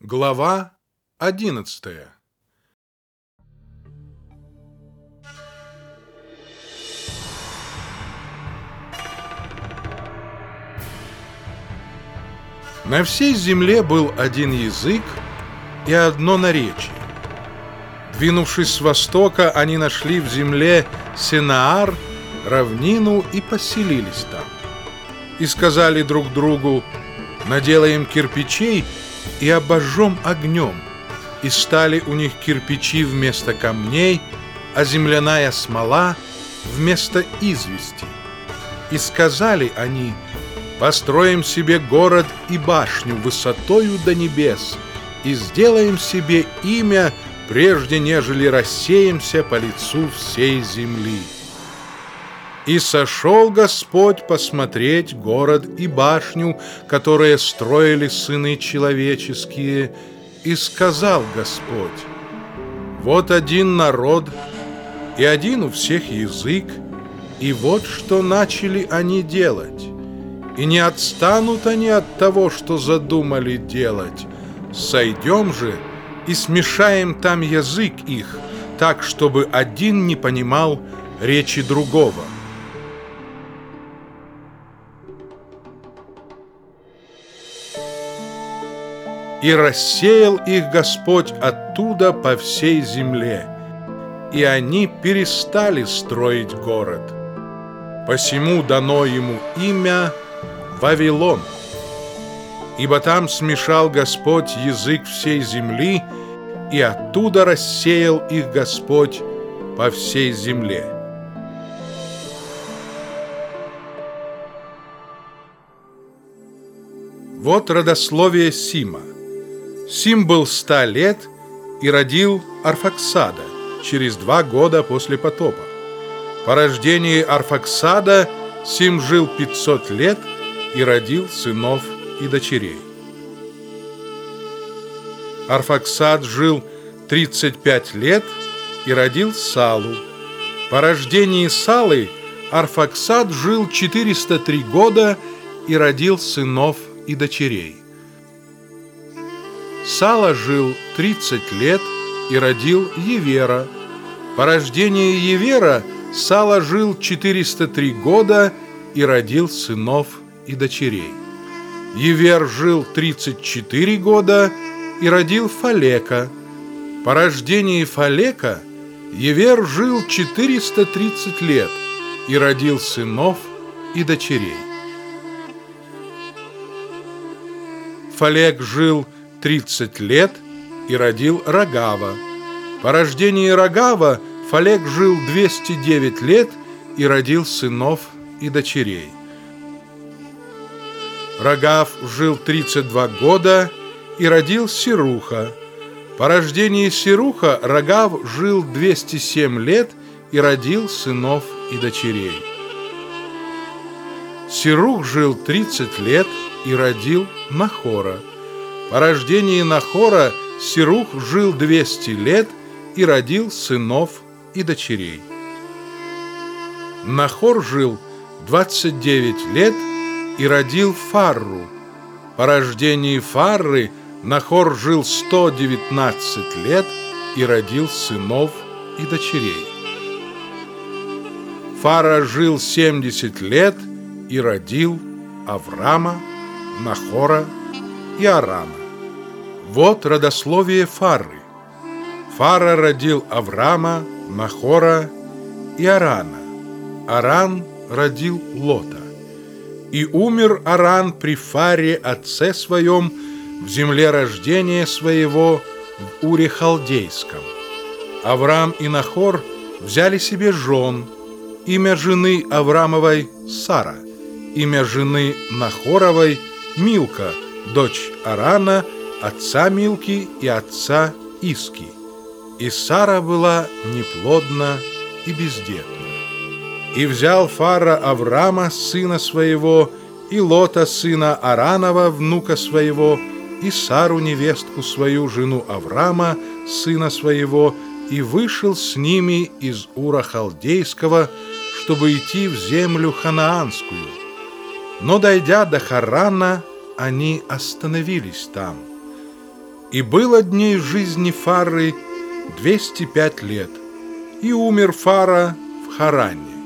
Глава одиннадцатая На всей земле был один язык и одно наречие. Двинувшись с востока, они нашли в земле Сенаар, равнину и поселились там. И сказали друг другу, наделаем кирпичей и обожжем огнем. И стали у них кирпичи вместо камней, а земляная смола вместо извести. И сказали они, построим себе город и башню высотою до небес, и сделаем себе имя, прежде нежели рассеемся по лицу всей земли. И сошел Господь посмотреть город и башню, которые строили сыны человеческие, и сказал Господь, вот один народ, и один у всех язык, и вот что начали они делать. И не отстанут они от того, что задумали делать. Сойдем же и смешаем там язык их, так, чтобы один не понимал речи другого. И рассеял их Господь оттуда по всей земле, и они перестали строить город. Посему дано ему имя Вавилон, ибо там смешал Господь язык всей земли, и оттуда рассеял их Господь по всей земле. Вот родословие Сима – Сим был ста лет и родил Арфаксада через два года после потопа. По рождении Арфаксада Сим жил 500 лет и родил сынов и дочерей. Арфаксад жил 35 лет и родил Салу. По рождении Салы Арфаксад жил 403 года и родил сынов и дочерей. Сала жил 30 лет и родил Евера. По рождении Евера Сала жил 403 года и родил сынов и дочерей. Евер жил 34 года и родил Фалека. По рождении Фалека Евер жил 430 лет и родил сынов и дочерей. Фалек жил 30 лет и родил Рогава. По рождении Рогава Фалек жил 209 лет и родил сынов и дочерей. Рогав жил 32 года и родил Сируха. По рождении Сируха Рогав жил 207 лет и родил сынов и дочерей. Сирух жил 30 лет и родил Нахора. По рождении Нахора Сирух жил 200 лет и родил сынов и дочерей. Нахор жил 29 лет и родил Фарру. По рождении Фарры Нахор жил 119 лет и родил сынов и дочерей. Фара жил 70 лет и родил Авраама, Нахора и. Вот родословие Фары. Фара родил Авраама, Нахора и Арана. Аран родил Лота. И умер Аран при Фаре, отце своем, в земле рождения своего, в Уре Халдейском. Авраам и Нахор взяли себе жен. Имя жены Авраамовой – Сара, имя жены Нахоровой – Милка, дочь Арана – отца Милки и отца Иски. И Сара была неплодна и бездетна. И взял Фара Авраама, сына своего, и Лота, сына Аранова, внука своего, и Сару, невестку свою, жену Авраама, сына своего, и вышел с ними из Ура Халдейского, чтобы идти в землю ханаанскую. Но, дойдя до Харана, они остановились там. И было дней жизни Фары 205 лет, и умер Фара в Харане.